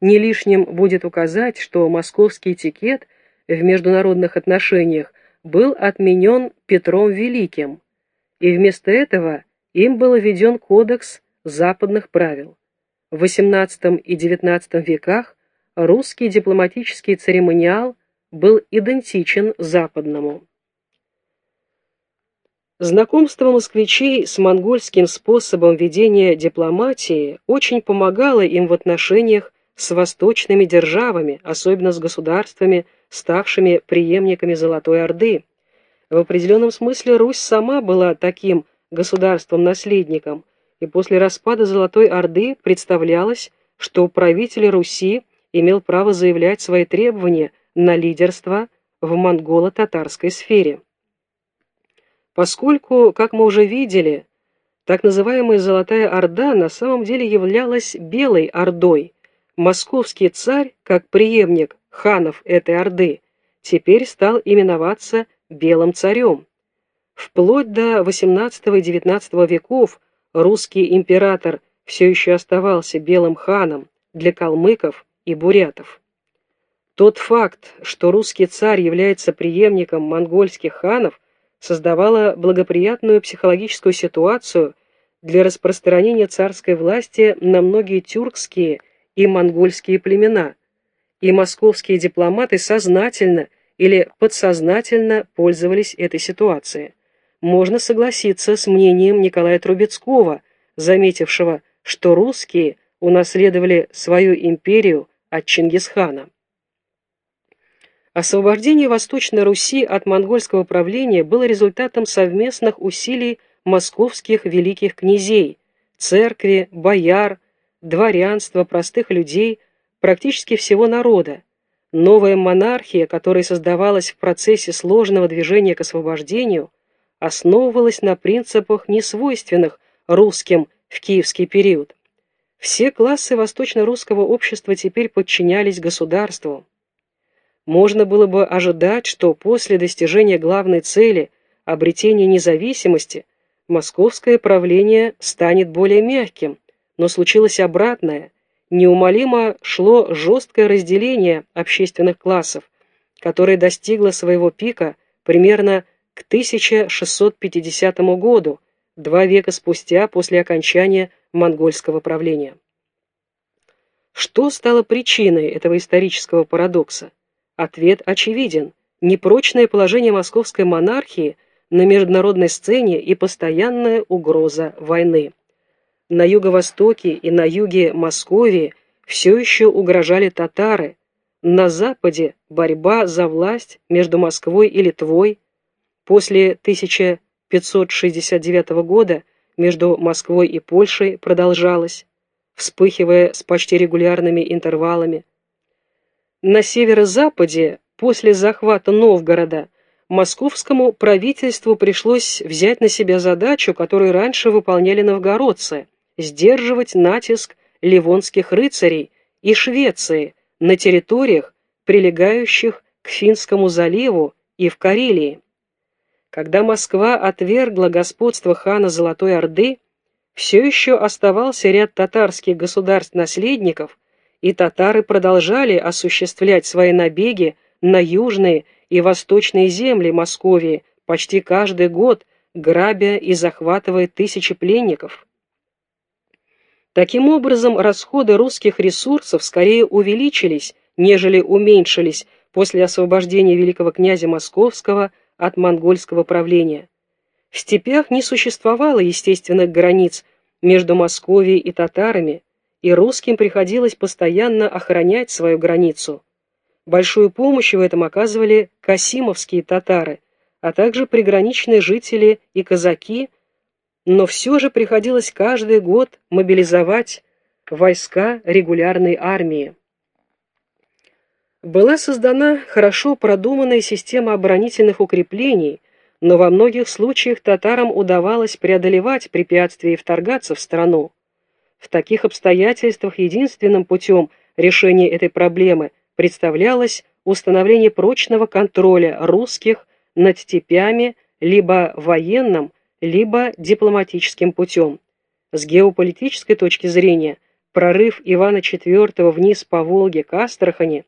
не лишним будет указать, что московский этикет в международных отношениях был отменен Петром Великим, и вместо этого им был введен кодекс западных правил. В XVIII и XIX веках русский дипломатический церемониал был идентичен западному. Знакомство москвичей с монгольским способом ведения дипломатии очень помогало им в отношениях с восточными державами, особенно с государствами, ставшими преемниками Золотой Орды. В определенном смысле Русь сама была таким государством-наследником, и после распада Золотой Орды представлялось, что правитель Руси имел право заявлять свои требования на лидерство в монголо-татарской сфере. Поскольку, как мы уже видели, так называемая Золотая Орда на самом деле являлась Белой Ордой, московский царь, как преемник ханов этой Орды, теперь стал именоваться Белым царем. Вплоть до XVIII и XIX веков русский император все еще оставался белым ханом для калмыков и бурятов. Тот факт, что русский царь является преемником монгольских ханов, создавала благоприятную психологическую ситуацию для распространения царской власти на многие тюркские и монгольские племена, и московские дипломаты сознательно или подсознательно пользовались этой ситуацией. Можно согласиться с мнением Николая Трубецкого, заметившего, что русские унаследовали свою империю от Чингисхана. Освобождение Восточной Руси от монгольского правления было результатом совместных усилий московских великих князей, церкви, бояр, дворянства, простых людей, практически всего народа. Новая монархия, которая создавалась в процессе сложного движения к освобождению, основывалась на принципах, несвойственных русским в киевский период. Все классы восточно-русского общества теперь подчинялись государству. Можно было бы ожидать, что после достижения главной цели – обретения независимости – московское правление станет более мягким, но случилось обратное. Неумолимо шло жесткое разделение общественных классов, которое достигло своего пика примерно к 1650 году, два века спустя после окончания монгольского правления. Что стало причиной этого исторического парадокса? Ответ очевиден. Непрочное положение московской монархии на международной сцене и постоянная угроза войны на юго-востоке и на юге Московии все еще угрожали татары, на западе борьба за власть между Москвой и Литвой, после 1569 года между Москвой и Польшей продолжалась, вспыхивая с почти регулярными интервалами. На северо-западе, после захвата Новгорода, московскому правительству пришлось взять на себя задачу, которую раньше выполняли новгородцы – сдерживать натиск ливонских рыцарей и Швеции на территориях, прилегающих к Финскому заливу и в Карелии. Когда Москва отвергла господство хана Золотой Орды, все еще оставался ряд татарских государств-наследников, и татары продолжали осуществлять свои набеги на южные и восточные земли Московии почти каждый год, грабя и захватывая тысячи пленников. Таким образом, расходы русских ресурсов скорее увеличились, нежели уменьшились после освобождения великого князя Московского от монгольского правления. В степях не существовало естественных границ между Московией и татарами, и русским приходилось постоянно охранять свою границу. Большую помощь в этом оказывали касимовские татары, а также приграничные жители и казаки – но все же приходилось каждый год мобилизовать войска регулярной армии. Была создана хорошо продуманная система оборонительных укреплений, но во многих случаях татарам удавалось преодолевать препятствия и вторгаться в страну. В таких обстоятельствах единственным путем решения этой проблемы представлялось установление прочного контроля русских над степями либо военным, либо дипломатическим путем. С геополитической точки зрения прорыв Ивана IV вниз по Волге к Астрахани